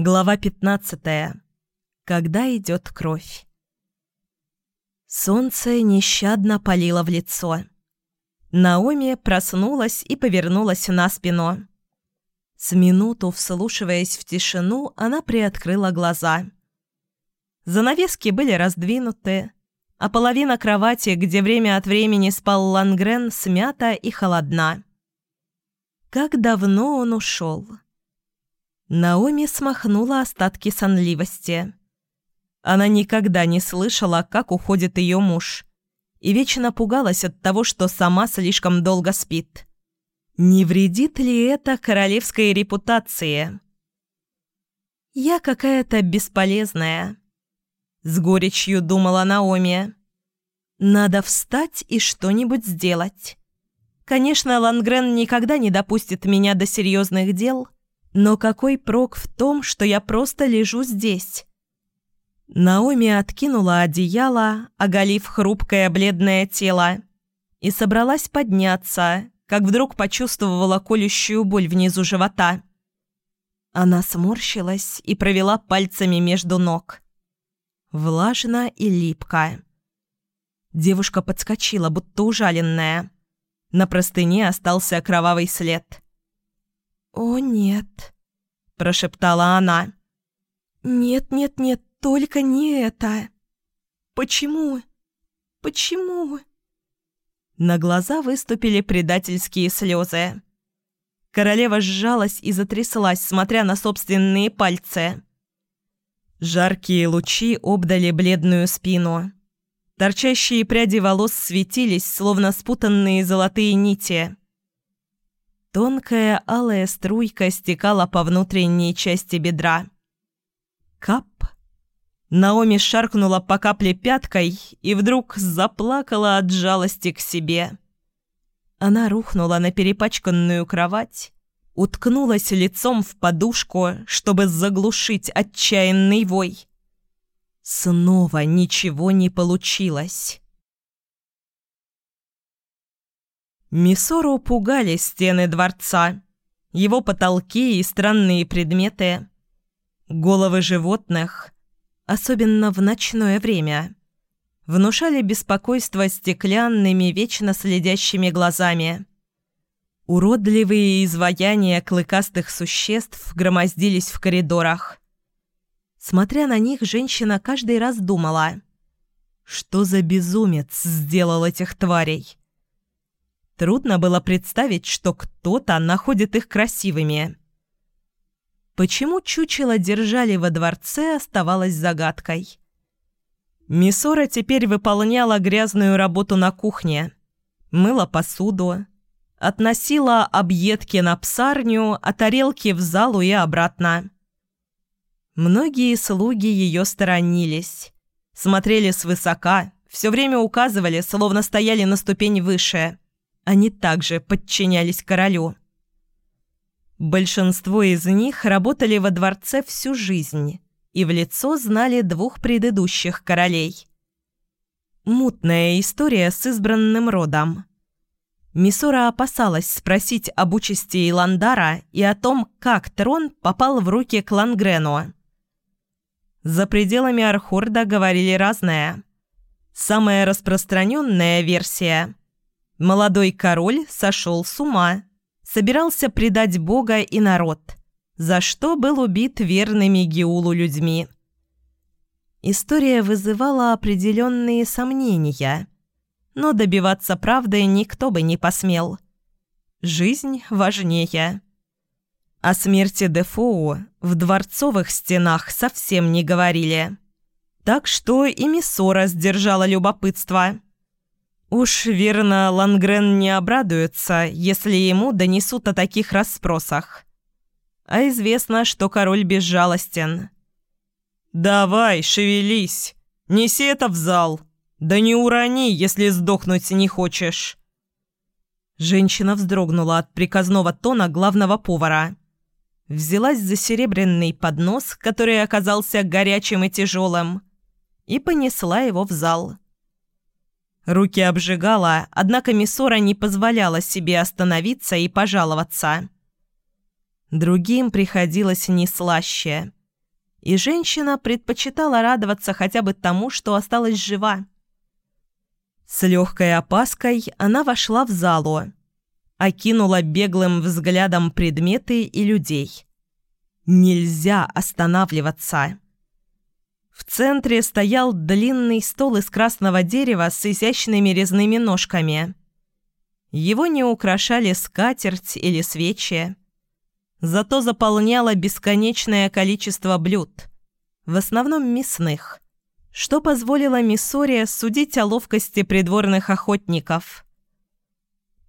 Глава 15. Когда идет кровь. Солнце нещадно палило в лицо. Наоми проснулась и повернулась на спину. С минуту, вслушиваясь в тишину, она приоткрыла глаза. Занавески были раздвинуты, а половина кровати, где время от времени спал Лангрен, смята и холодна. Как давно он ушел? Наоми смахнула остатки сонливости. Она никогда не слышала, как уходит ее муж, и вечно пугалась от того, что сама слишком долго спит. Не вредит ли это королевской репутации? «Я какая-то бесполезная», — с горечью думала Наоми. «Надо встать и что-нибудь сделать. Конечно, Лангрен никогда не допустит меня до серьезных дел» Но какой прок в том, что я просто лежу здесь? Наоми откинула одеяло, оголив хрупкое бледное тело, и собралась подняться, как вдруг почувствовала колющую боль внизу живота. Она сморщилась и провела пальцами между ног. Влажно и липко. Девушка подскочила, будто ужаленная. На простыне остался кровавый след. «О, нет», – прошептала она. «Нет, нет, нет, только не это. Почему? Почему?» На глаза выступили предательские слезы. Королева сжалась и затряслась, смотря на собственные пальцы. Жаркие лучи обдали бледную спину. Торчащие пряди волос светились, словно спутанные золотые нити. Тонкая алая струйка стекала по внутренней части бедра. Кап. Наоми шаркнула по капле пяткой и вдруг заплакала от жалости к себе. Она рухнула на перепачканную кровать, уткнулась лицом в подушку, чтобы заглушить отчаянный вой. Снова ничего не получилось. Мисору пугали стены дворца, его потолки и странные предметы. Головы животных, особенно в ночное время, внушали беспокойство стеклянными, вечно следящими глазами. Уродливые изваяния клыкастых существ громоздились в коридорах. Смотря на них, женщина каждый раз думала, что за безумец сделал этих тварей. Трудно было представить, что кто-то находит их красивыми. Почему чучело держали во дворце, оставалось загадкой. Мисора теперь выполняла грязную работу на кухне. Мыла посуду, относила объедки на псарню, а тарелки в залу и обратно. Многие слуги ее сторонились. Смотрели свысока, все время указывали, словно стояли на ступень выше – они также подчинялись королю. Большинство из них работали во дворце всю жизнь и в лицо знали двух предыдущих королей. Мутная история с избранным родом. Мисора опасалась спросить об участи Иландара и о том, как трон попал в руки к Лангрену. За пределами Архорда говорили разное. Самая распространенная версия Молодой король сошел с ума, собирался предать Бога и народ, за что был убит верными Геулу людьми. История вызывала определенные сомнения, но добиваться правды никто бы не посмел. Жизнь важнее. О смерти Дефоу в дворцовых стенах совсем не говорили. Так что и Миссора сдержала любопытство – Уж верно, Лангрен не обрадуется, если ему донесут о таких расспросах. А известно, что король безжалостен. «Давай, шевелись! Неси это в зал! Да не урони, если сдохнуть не хочешь!» Женщина вздрогнула от приказного тона главного повара. Взялась за серебряный поднос, который оказался горячим и тяжелым, и понесла его в зал. Руки обжигала, однако Миссора не позволяла себе остановиться и пожаловаться. Другим приходилось не слаще. и женщина предпочитала радоваться хотя бы тому, что осталась жива. С легкой опаской она вошла в залу, окинула беглым взглядом предметы и людей. Нельзя останавливаться. В центре стоял длинный стол из красного дерева с изящными резными ножками. Его не украшали скатерть или свечи. Зато заполняло бесконечное количество блюд, в основном мясных, что позволило Миссоре судить о ловкости придворных охотников.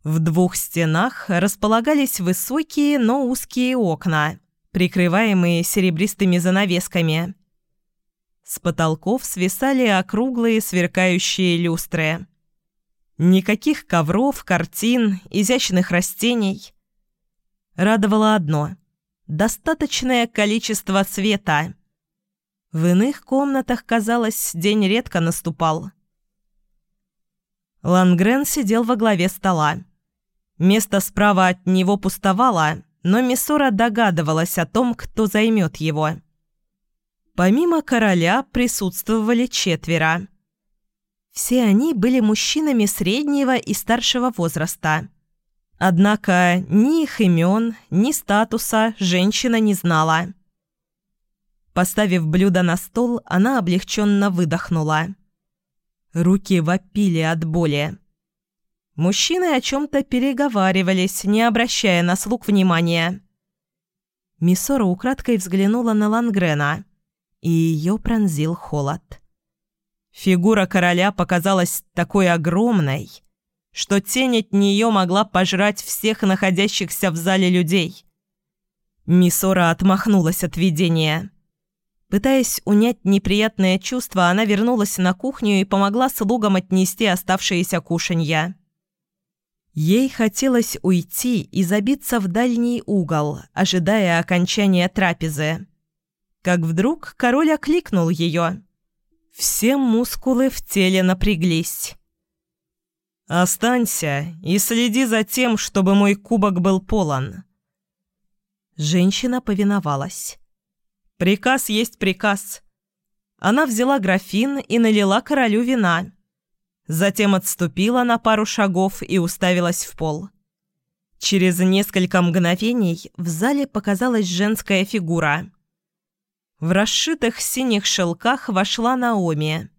В двух стенах располагались высокие, но узкие окна, прикрываемые серебристыми занавесками – с потолков свисали округлые сверкающие люстры. Никаких ковров, картин, изящных растений. Радовало одно – достаточное количество света. В иных комнатах, казалось, день редко наступал. Лангрен сидел во главе стола. Место справа от него пустовало, но Миссора догадывалась о том, кто займет его – Помимо короля присутствовали четверо. Все они были мужчинами среднего и старшего возраста. Однако ни их имен, ни статуса женщина не знала. Поставив блюдо на стол, она облегченно выдохнула. Руки вопили от боли. Мужчины о чем-то переговаривались, не обращая на слуг внимания. Миссора украдкой взглянула на Лангрена и ее пронзил холод. Фигура короля показалась такой огромной, что тень от нее могла пожрать всех находящихся в зале людей. Мисора отмахнулась от видения. Пытаясь унять неприятное чувство, она вернулась на кухню и помогла слугам отнести оставшиеся кушанья. Ей хотелось уйти и забиться в дальний угол, ожидая окончания трапезы как вдруг король окликнул ее. Все мускулы в теле напряглись. «Останься и следи за тем, чтобы мой кубок был полон». Женщина повиновалась. «Приказ есть приказ». Она взяла графин и налила королю вина. Затем отступила на пару шагов и уставилась в пол. Через несколько мгновений в зале показалась женская фигура – в расшитых синих шелках вошла Наоми.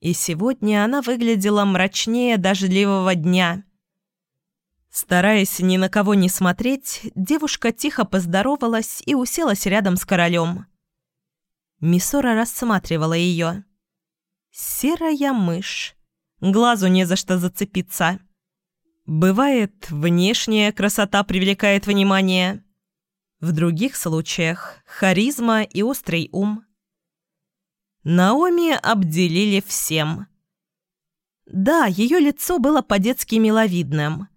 И сегодня она выглядела мрачнее дождливого дня. Стараясь ни на кого не смотреть, девушка тихо поздоровалась и уселась рядом с королем. Мисора рассматривала ее. Серая мышь. Глазу не за что зацепиться. Бывает, внешняя красота привлекает внимание – в других случаях – харизма и острый ум. Наоми обделили всем. Да, ее лицо было по-детски миловидным,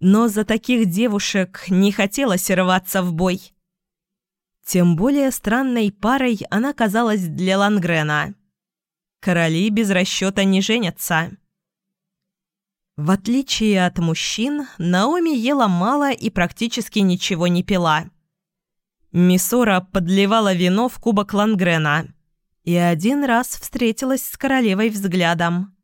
но за таких девушек не хотелось рваться в бой. Тем более странной парой она казалась для Лангрена. Короли без расчета не женятся. В отличие от мужчин, Наоми ела мало и практически ничего не пила. Мисора подливала вино в кубок Лангрена и один раз встретилась с королевой взглядом.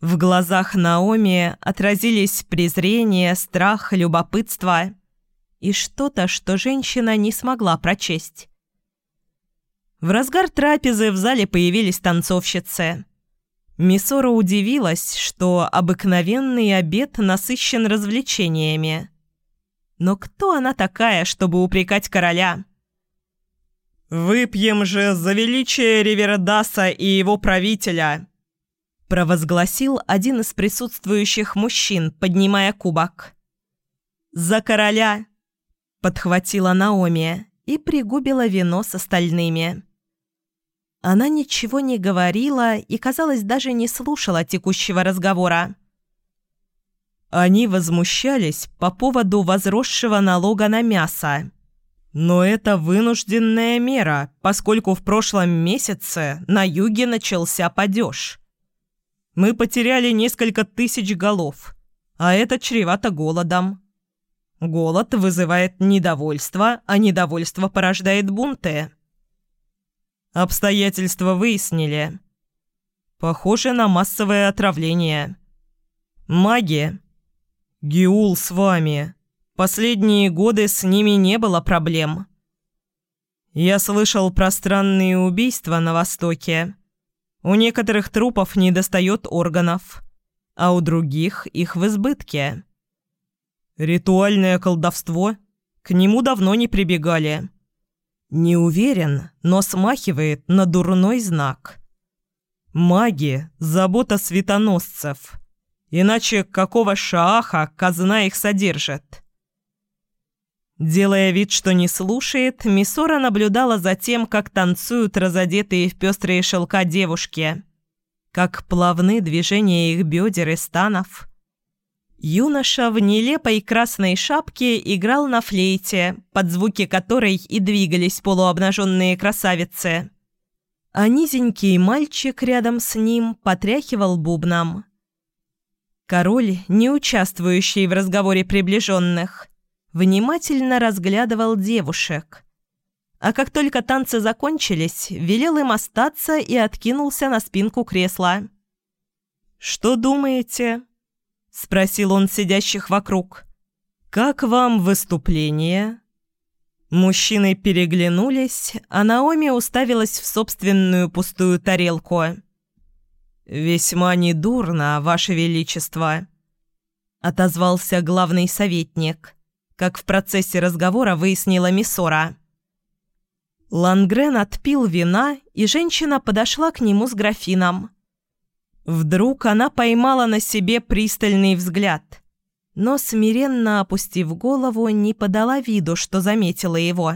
В глазах Наоми отразились презрение, страх, любопытство и что-то, что женщина не смогла прочесть. В разгар трапезы в зале появились танцовщицы. Мисора удивилась, что обыкновенный обед насыщен развлечениями – но кто она такая, чтобы упрекать короля? «Выпьем же за величие Ривердаса и его правителя!» провозгласил один из присутствующих мужчин, поднимая кубок. «За короля!» – подхватила Наоми и пригубила вино с остальными. Она ничего не говорила и, казалось, даже не слушала текущего разговора. Они возмущались по поводу возросшего налога на мясо. Но это вынужденная мера, поскольку в прошлом месяце на юге начался падеж. Мы потеряли несколько тысяч голов, а это чревато голодом. Голод вызывает недовольство, а недовольство порождает бунты. Обстоятельства выяснили. Похоже на массовое отравление. Маги. Геул с вами. Последние годы с ними не было проблем. Я слышал про странные убийства на Востоке. У некоторых трупов недостает органов, а у других их в избытке. Ритуальное колдовство? К нему давно не прибегали. Не уверен, но смахивает на дурной знак. Маги – забота светоносцев. Иначе какого шааха казна их содержит? Делая вид, что не слушает, Мисора наблюдала за тем, как танцуют разодетые в пестрые шелка девушки, как плавны движения их бедер и станов. Юноша в нелепой красной шапке играл на флейте, под звуки которой и двигались полуобнаженные красавицы. А низенький мальчик рядом с ним потряхивал бубном. Король, не участвующий в разговоре приближенных, внимательно разглядывал девушек. А как только танцы закончились, велел им остаться и откинулся на спинку кресла. «Что думаете?» – спросил он сидящих вокруг. «Как вам выступление?» Мужчины переглянулись, а Наоми уставилась в собственную пустую тарелку. «Весьма недурно, Ваше Величество», – отозвался главный советник как в процессе разговора выяснила Миссора. Лангрен отпил вина, и женщина подошла к нему с графином. Вдруг она поймала на себе пристальный взгляд, но, смиренно опустив голову, не подала виду, что заметила его.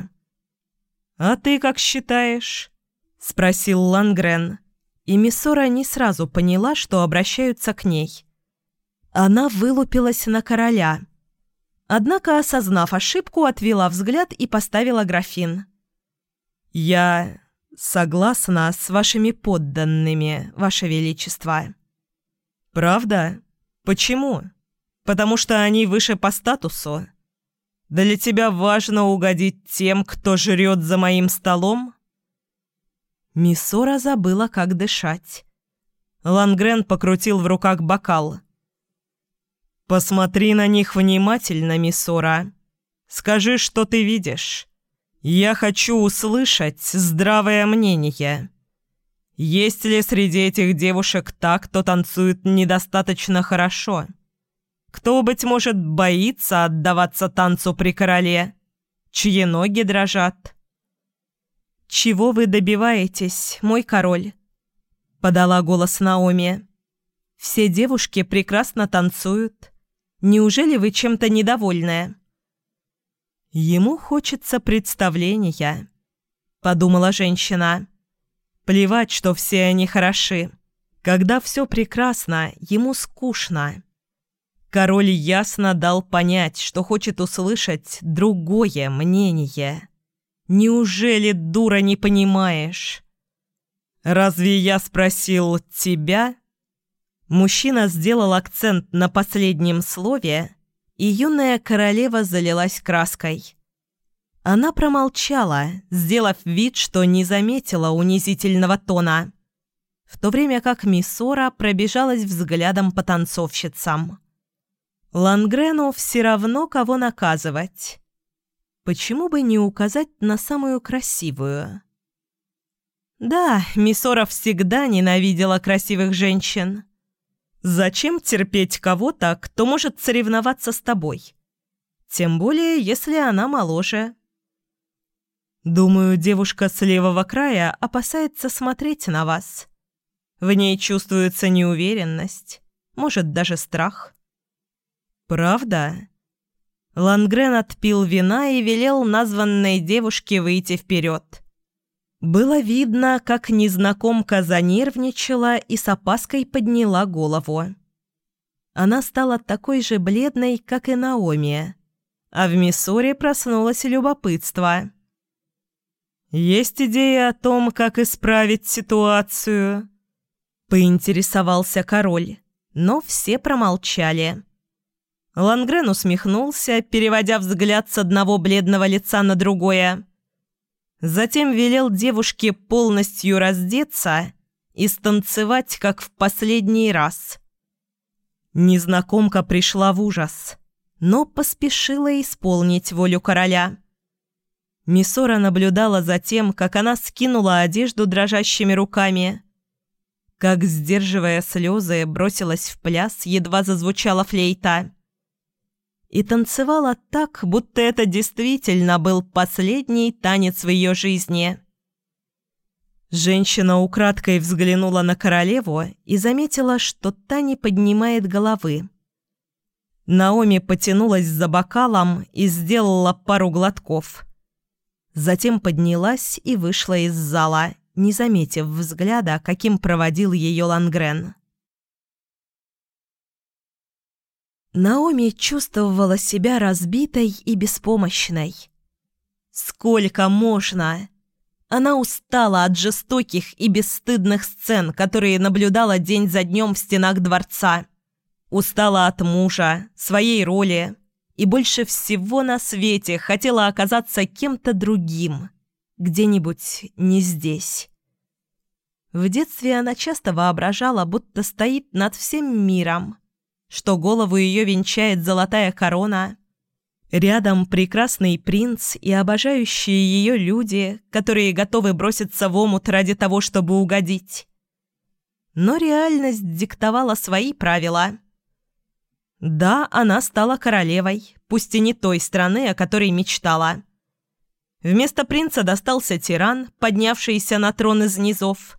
«А ты как считаешь?» – спросил Лангрен, и Миссора не сразу поняла, что обращаются к ней. Она вылупилась на короля – Однако, осознав ошибку, отвела взгляд и поставила графин. «Я согласна с вашими подданными, ваше величество». «Правда? Почему? Потому что они выше по статусу? Для тебя важно угодить тем, кто жрет за моим столом?» Миссора забыла, как дышать. Лангрен покрутил в руках бокал – «Посмотри на них внимательно, миссора. Скажи, что ты видишь. Я хочу услышать здравое мнение. Есть ли среди этих девушек та, кто танцует недостаточно хорошо? Кто, быть может, боится отдаваться танцу при короле? Чьи ноги дрожат?» «Чего вы добиваетесь, мой король?» — подала голос Наоми. «Все девушки прекрасно танцуют. Неужели вы чем-то недовольны?» «Ему хочется представления», — подумала женщина. «Плевать, что все они хороши. Когда все прекрасно, ему скучно». Король ясно дал понять, что хочет услышать другое мнение. «Неужели, дура, не понимаешь?» «Разве я спросил тебя?» Мужчина сделал акцент на последнем слове, и юная королева залилась краской. Она промолчала, сделав вид, что не заметила унизительного тона, в то время как Миссора пробежалась взглядом по танцовщицам. Лангрену все равно кого наказывать. Почему бы не указать на самую красивую? Да, Миссора всегда ненавидела красивых женщин. Зачем терпеть кого-то, кто может соревноваться с тобой? Тем более, если она моложе. Думаю, девушка с левого края опасается смотреть на вас. В ней чувствуется неуверенность, может, даже страх. Правда? Лангрен отпил вина и велел названной девушке выйти вперед. Было видно, как незнакомка занервничала и с опаской подняла голову. Она стала такой же бледной, как и Наоми, а в Миссури проснулось любопытство. «Есть идея о том, как исправить ситуацию?» – поинтересовался король, но все промолчали. Лангрен усмехнулся, переводя взгляд с одного бледного лица на другое. Затем велел девушке полностью раздеться и станцевать, как в последний раз. Незнакомка пришла в ужас, но поспешила исполнить волю короля. Мисора наблюдала за тем, как она скинула одежду дрожащими руками, как, сдерживая слезы, бросилась в пляс, едва зазвучала флейта. И танцевала так, будто это действительно был последний танец в ее жизни. Женщина украдкой взглянула на королеву и заметила, что та не поднимает головы. Наоми потянулась за бокалом и сделала пару глотков. Затем поднялась и вышла из зала, не заметив взгляда, каким проводил ее Лангрен. Наоми чувствовала себя разбитой и беспомощной. «Сколько можно?» Она устала от жестоких и бесстыдных сцен, которые наблюдала день за днем в стенах дворца. Устала от мужа, своей роли. И больше всего на свете хотела оказаться кем-то другим. Где-нибудь не здесь. В детстве она часто воображала, будто стоит над всем миром, что голову ее венчает золотая корона – Рядом прекрасный принц и обожающие ее люди, которые готовы броситься в омут ради того, чтобы угодить. Но реальность диктовала свои правила. Да, она стала королевой, пусть и не той страны, о которой мечтала. Вместо принца достался тиран, поднявшийся на трон из низов.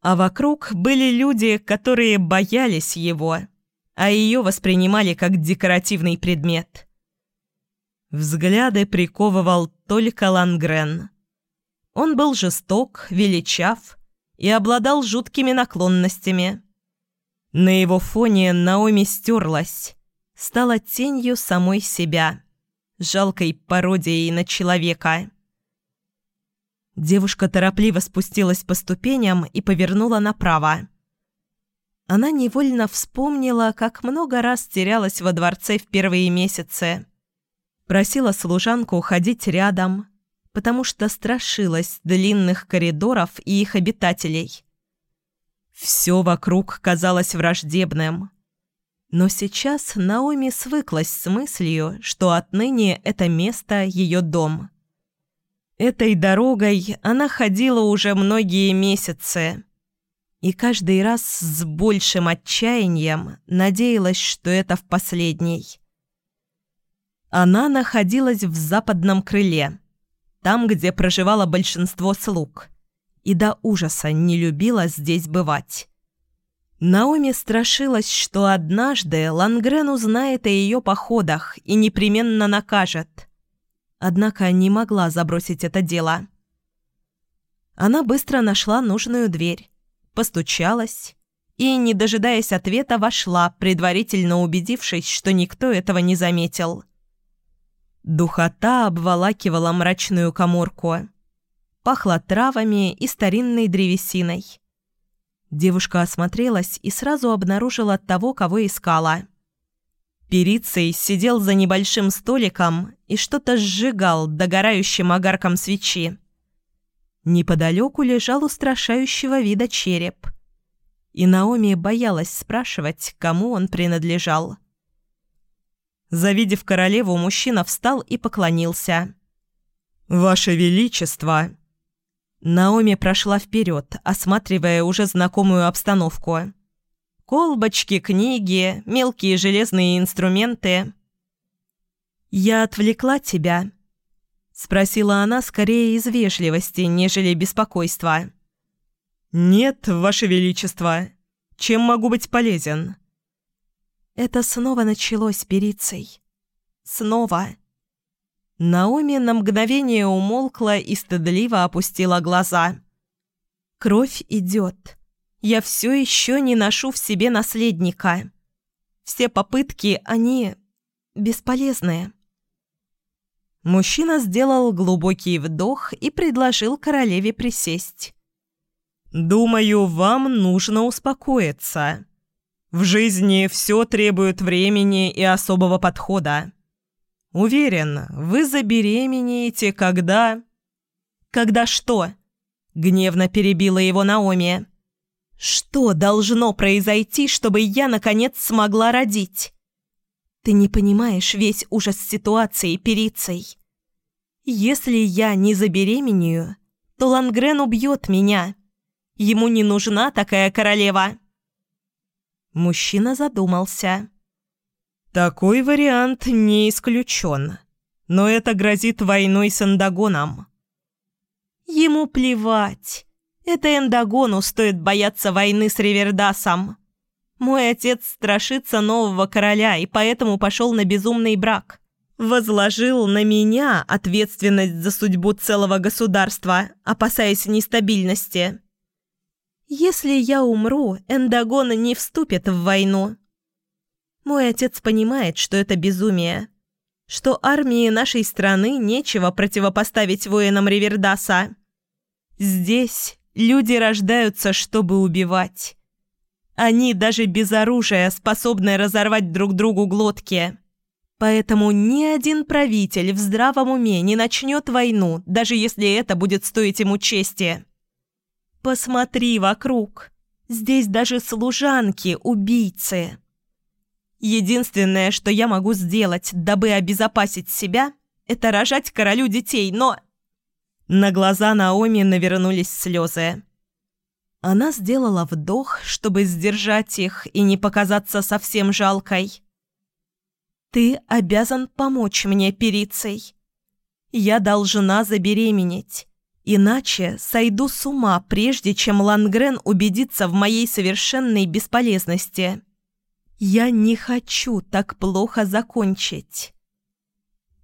А вокруг были люди, которые боялись его, а ее воспринимали как декоративный предмет – Взгляды приковывал только Лангрен. Он был жесток, величав и обладал жуткими наклонностями. На его фоне Наоми стерлась, стала тенью самой себя, жалкой пародией на человека. Девушка торопливо спустилась по ступеням и повернула направо. Она невольно вспомнила, как много раз терялась во дворце в первые месяцы. Просила служанку уходить рядом, потому что страшилась длинных коридоров и их обитателей. Все вокруг казалось враждебным. Но сейчас Наоми свыклась с мыслью, что отныне это место – ее дом. Этой дорогой она ходила уже многие месяцы. И каждый раз с большим отчаянием надеялась, что это в последний. Она находилась в западном крыле, там, где проживало большинство слуг, и до ужаса не любила здесь бывать. Наоми страшилась, что однажды Лангрен узнает о ее походах и непременно накажет. Однако не могла забросить это дело. Она быстро нашла нужную дверь, постучалась и, не дожидаясь ответа, вошла, предварительно убедившись, что никто этого не заметил. Духота обволакивала мрачную коморку. Пахло травами и старинной древесиной. Девушка осмотрелась и сразу обнаружила того, кого искала. Перицей сидел за небольшим столиком и что-то сжигал догорающим огарком свечи. Неподалеку лежал устрашающего вида череп. И Наоми боялась спрашивать, кому он принадлежал. Завидев королеву, мужчина встал и поклонился. «Ваше Величество!» Наоми прошла вперед, осматривая уже знакомую обстановку. Колбочки, книги, мелкие железные инструменты. «Я отвлекла тебя?» — спросила она скорее из вежливости, нежели беспокойства. «Нет, Ваше Величество. Чем могу быть полезен?» Это снова началось перицей. Снова. Наоми на мгновение умолкла и стыдливо опустила глаза. «Кровь идет. Я все еще не ношу в себе наследника. Все попытки, они бесполезные». Мужчина сделал глубокий вдох и предложил королеве присесть. «Думаю, вам нужно успокоиться», в жизни все требует времени и особого подхода. Уверен, вы забеременеете, когда... Когда что?» Гневно перебила его Наоми. «Что должно произойти, чтобы я, наконец, смогла родить?» «Ты не понимаешь весь ужас ситуации перицей. Если я не забеременею, то Лангрен убьет меня. Ему не нужна такая королева». Мужчина задумался. «Такой вариант не исключен, но это грозит войной с Эндагоном». Ему плевать. Это Эндагону стоит бояться войны с Ривердасом. Мой отец страшится нового короля и поэтому пошел на безумный брак. Возложил на меня ответственность за судьбу целого государства, опасаясь нестабильности. Если я умру, Эндагон не вступит в войну. Мой отец понимает, что это безумие. Что армии нашей страны нечего противопоставить воинам Ривердаса. Здесь люди рождаются, чтобы убивать. Они даже без оружия способны разорвать друг другу глотки. Поэтому ни один правитель в здравом уме не начнет войну, даже если это будет стоить ему чести. Посмотри вокруг. Здесь даже служанки – убийцы. Единственное, что я могу сделать, дабы обезопасить себя, это рожать королю детей, но... На глаза Наоми навернулись слезы. Она сделала вдох, чтобы сдержать их и не показаться совсем жалкой. «Ты обязан помочь мне, Перицей. Я должна забеременеть, иначе сойду с ума, прежде чем Лангрен убедится в моей совершенной бесполезности. Я не хочу так плохо закончить».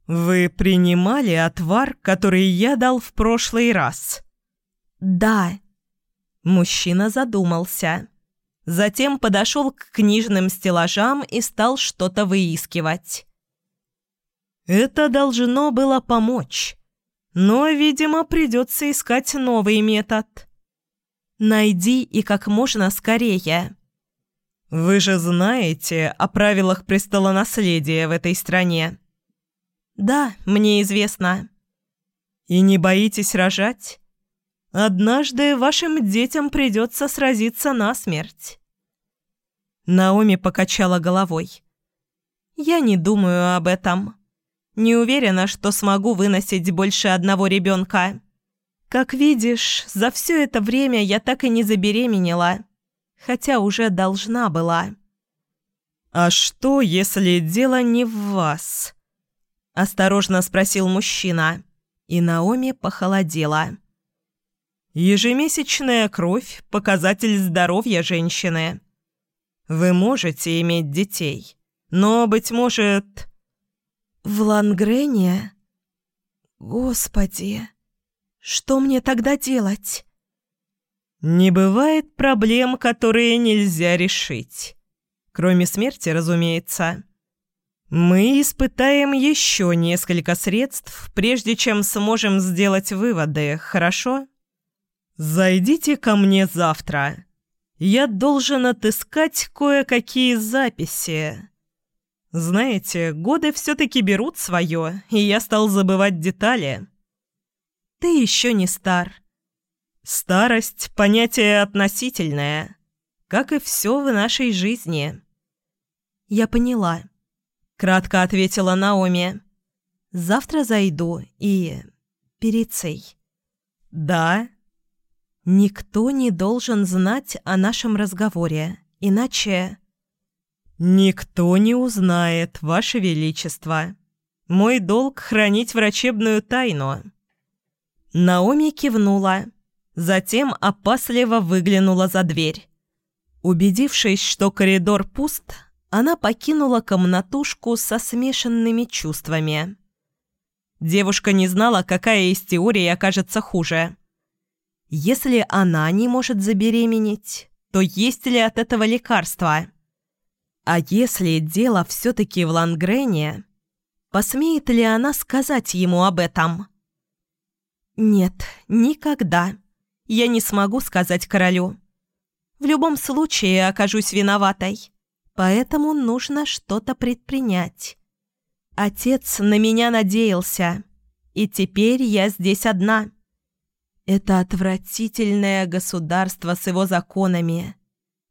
«Вы принимали отвар, который я дал в прошлый раз?» «Да». Мужчина задумался. Затем подошел к книжным стеллажам и стал что-то выискивать. «Это должно было помочь. Но, видимо, придется искать новый метод». «Найди и как можно скорее». «Вы же знаете о правилах престолонаследия в этой стране?» «Да, мне известно». «И не боитесь рожать? Однажды вашим детям придется сразиться насмерть». Наоми покачала головой. «Я не думаю об этом. Не уверена, что смогу выносить больше одного ребенка. Как видишь, за все это время я так и не забеременела, хотя уже должна была». «А что, если дело не в вас?» Осторожно спросил мужчина, и Наоми похолодела. «Ежемесячная кровь – показатель здоровья женщины. Вы можете иметь детей, но, быть может...» «В Лангрене? Господи, что мне тогда делать?» «Не бывает проблем, которые нельзя решить. Кроме смерти, разумеется. Мы испытаем еще несколько средств, прежде чем сможем сделать выводы, хорошо? Зайдите ко мне завтра. Я должен отыскать кое-какие записи. Знаете, годы все-таки берут свое, и я стал забывать детали. Ты еще не стар. Старость – понятие относительное, как и все в нашей жизни. Я поняла. Кратко ответила Наоми. «Завтра зайду и... перецей». «Да?» «Никто не должен знать о нашем разговоре, иначе...» «Никто не узнает, Ваше Величество. Мой долг — хранить врачебную тайну». Наоми кивнула, затем опасливо выглянула за дверь. Убедившись, что коридор пуст, она покинула комнатушку со смешанными чувствами. Девушка не знала, какая из теорий окажется хуже. Если она не может забеременеть, то есть ли от этого лекарства? А если дело все-таки в Лангрене, посмеет ли она сказать ему об этом? Нет, никогда. Я не смогу сказать королю. В любом случае окажусь виноватой. Поэтому нужно что-то предпринять. Отец на меня надеялся, и теперь я здесь одна. Это отвратительное государство с его законами.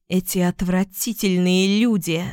Эти отвратительные люди.